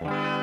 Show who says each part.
Speaker 1: Bye.